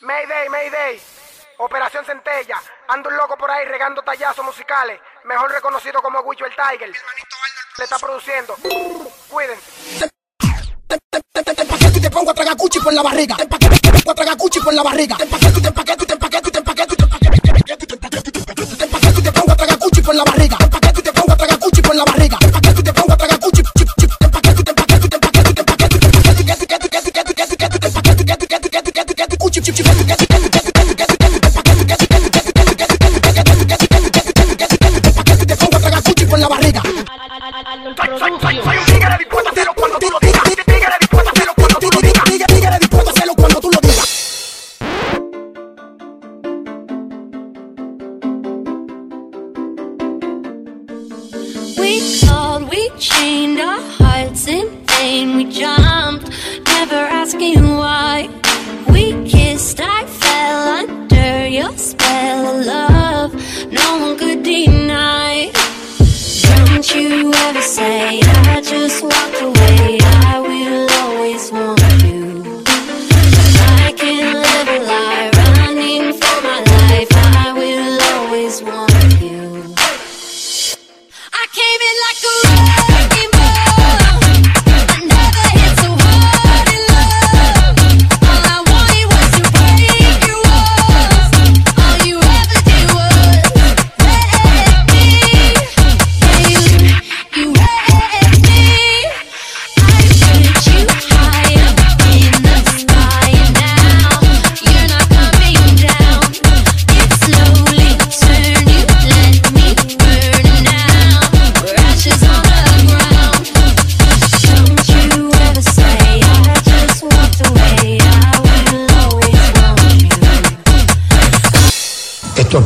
Mayday, Mayday. Operación Centella. Ando un loco por ahí regando tallazos musicales. Mejor reconocido como Guicho el Tiger. Le está produciendo. Cuídense. Te empaqueto y te pongo a tragar cuchi por la barriga. Te empaqueto y te pongo a tragar cuchi por la barriga. Te empaqueto y te empaqueto y te empaqueto y te empaqueto y te empaqueto y. Te empaqueto y te pongo a tragar cuchi por la barriga. We called, we chained our hearts in vain. We jumped, never asking why. We kissed, I fell under your spell of love. No one could deny. Don't you ever say I just walked away. I will always want you. I can live a lie running for my life. I will always want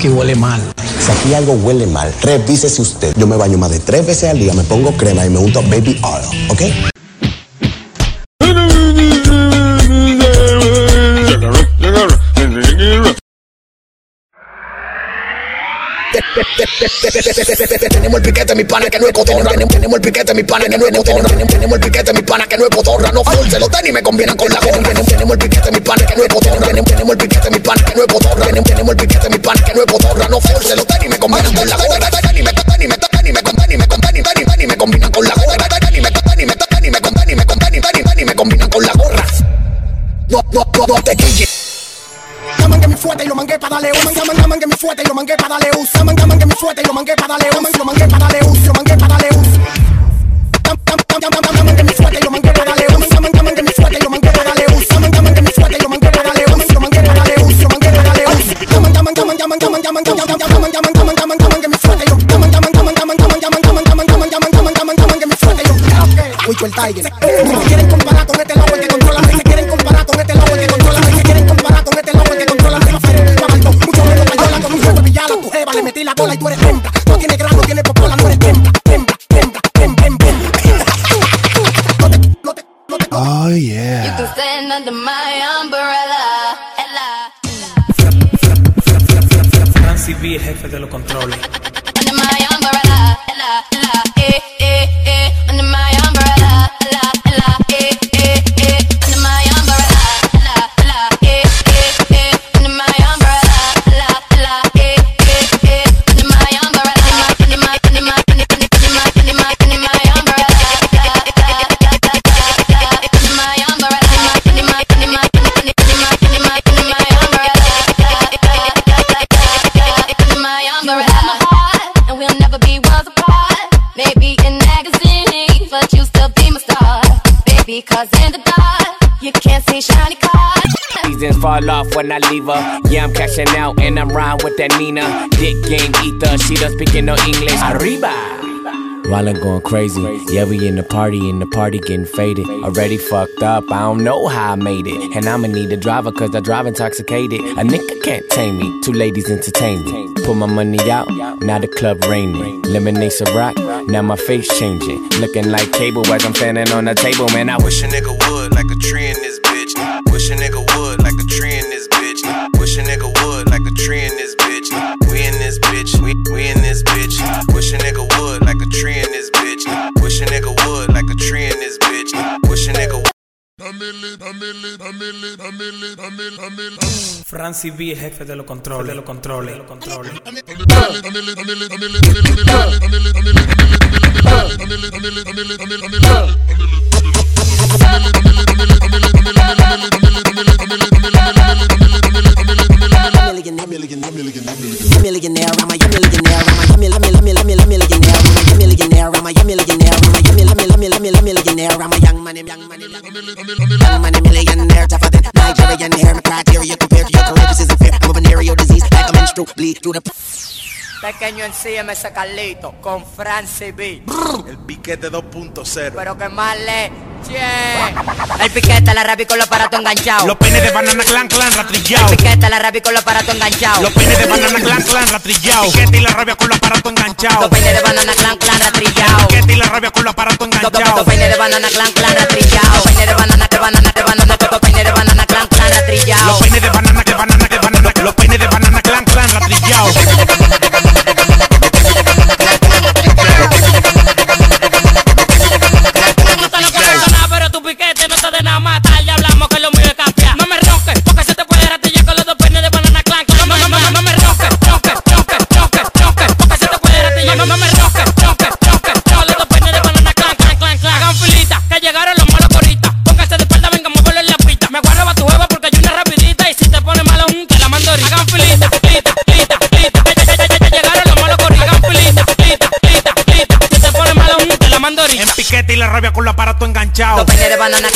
huele mal. Si aquí algo huele mal, revísese usted. Yo me baño más de tres veces al día, me pongo crema y me unto baby oil, ¿ok? Tenemos el piquete, mi pana, que no es cotorra. Tenemos, el piquete, mi pana, que no es cotorra. Tenemos, el piquete, mi pana, que no es cotorra. No se los tenis me combinan con la gorra. Tenemos, el piquete, mi pana, que no es cotorra. Tenemos, el piquete, mi pana, que no es cotorra. Tenemos, el piquete, mi pana, que no es cotorra. No se los tenis me combinan con la gorra. Tenis me tenis me tenis me tenis me tenis tenis tenis me combinan con la gorra. Tenis me tenis me tenis me tenis me tenis tenis tenis me combinan con la gorra. No, no, no, no te quilles. Mi fuerte y lo mangué para darle un llaman, llaman que mi fuerte y lo mangué para darle un llaman que mi fuerte y lo mangué para darle un lo mangué para darle un lo mangué para darle un. Llaman que mi fuerte y lo mangué under my umbrella. Ella. Jefe de los controles. Under my umbrella. Ella, ella, Seasons fall off when I leave her. Yeah, I'm cashing out and I'm riding with that Nina. Dick game ether, she don't speaking no English. Arriba. While I'm going crazy, yeah, we in the party, and the party getting faded. Already fucked up, I don't know how I made it. And I'ma need a driver, cause I drive intoxicated. A nigga can't tame me, two ladies entertain me. Put my money out, now the club raining. Lemonade a rock, now my face changing. Looking like cable as I'm standing on the table, man. I Wish a nigga would like a tree in this bitch. Wish a nigga would bitch. We we in this bitch. Wish a nigga would like a tree in this bitch. Wish a nigga would like a tree in this bitch. Wish a nigga. Francis B, jefe de los controles, de los controles, de los controles. A millionaire, I'm a young a young a young money. Pequeño encíeme ese Carlito con Francis B. El piquete 2.0. Pero que más le El piquete, la rabi con los aparatos enganchados. Los peines de banana clan clan ratrillados. El piquete, la rabi con los aparatos enganchados. Los peines de banana clan clan ratrillados. El piquete y la rabia con los aparatos enganchados. Los peines de banana clan clan ratrillados. El piquete y la rabia con los aparatos enganchados. Los peines de banana clan clan ratrillados. Los peines de banana que banana que banana peines de banana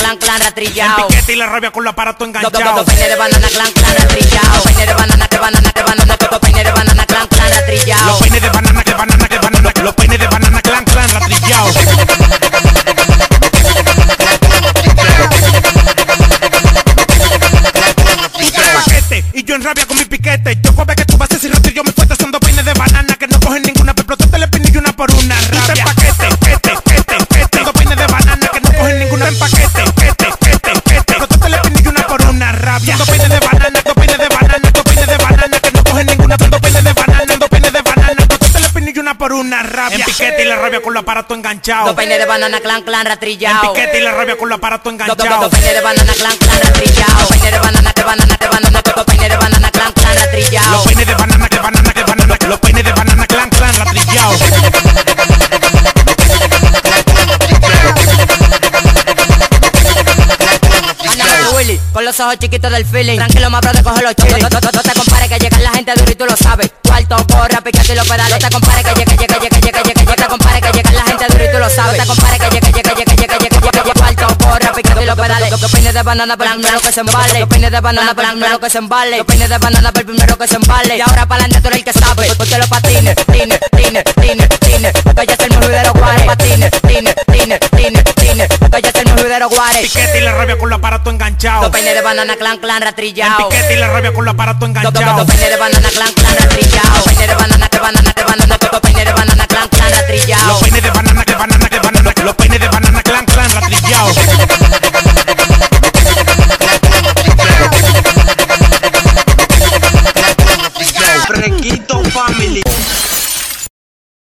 clan clan ratrillado. En piquete y la rabia con los aparatos enganchados. Dos peines de banana clan peines de banana que banana que banana que dos peines de banana clan clan ratrillado. Los peines de banana que banana que banana los peines de banana clan clan ratrillado. y yo en rabia con mi con los aparatos enganchados. Dos peines de banana clan clan ratrillado. En piquete y la rabia con los aparatos enganchados. Dos peines de banana clan clan ratrillado. Dos peines de banana que banana que banana que dos peines de banana clan clan ratrillado. Los peines de banana que banana que banana los peines de banana clan clan ratrillados. Willy, con los ojos chiquitos del feeling Tranquilo, más de coge los chiles no, te compares que llega la gente duro y tú lo sabes Cuarto, porra, piquete y los pedales No te compares que llega, compares que llega, llega, llega, llega Cuarto, porra, piquete y los pedales. Los peines de banana para el primero que se embale. Los peines de banana para el primero que se embale. Los peines de banana para el primero que se embale. Y ahora para adelante tú eres el que sabe Porque los patines, tine, tine, tine, tine Porque ya es el mejor de los guares. Patines, tine, tine, tine, tine Porque ya es el mejor de los guares. Piquete y la rabia con los aparatos enganchados. Dos peines de banana clan clan piquete y la rabia con los aparatos enganchados. Dos peines de banana clan clan peines de banana que banana que banana